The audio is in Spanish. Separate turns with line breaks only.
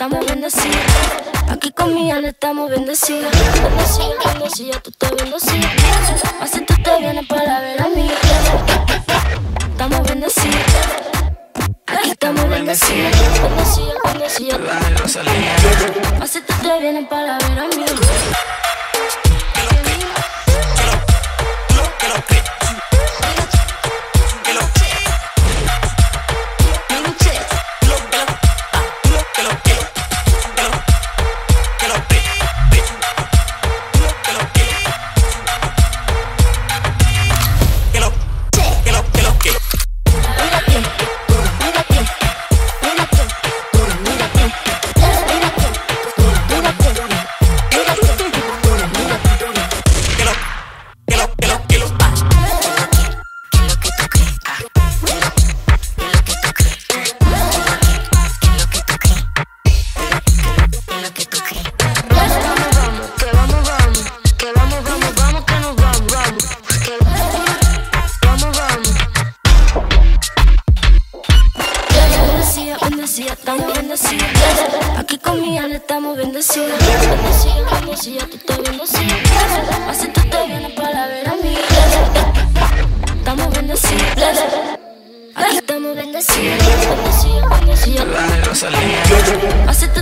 estamos bendecidas. Aquí con mi alma estamos bendecidas. Bendecida, bendecida, tú estás bendecida. Así tú te vienes para ver a mí. Estamos bendecidas. Aquí estamos bendecidas. Bendecida, bendecida. Así tú te vienes para ver a mí. Aquí con mi alma estamos bendecidos. Bendecidos, bendecidos, tú estás bendecido. Así tú te vienes para ver a mí. Estamos bendecidos. Aquí estamos bendecidos. Así tú